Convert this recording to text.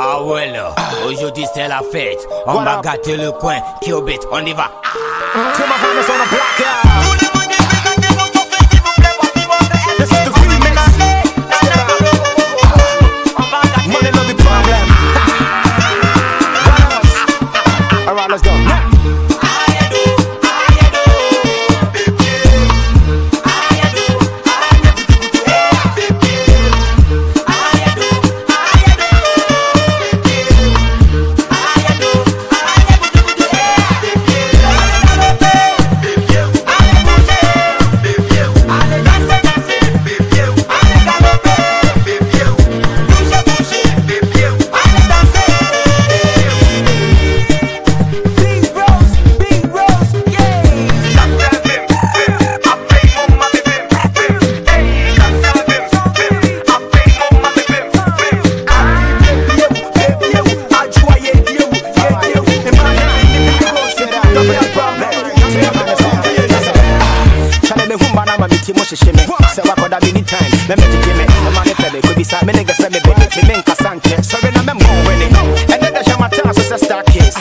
Ah ouais là, aujourd'hui c'est la fête. On va gâter le coin, Kiobit, on y va. Till my homies on the block, yeah. Is the I'm a bit too much to sheshe me Se wako da mini time, me me jige me No mani pebe, kubi sa me nigga se me bebe Ti men kasanche, sorry na me mwen weni Ende de shama tana so se star kids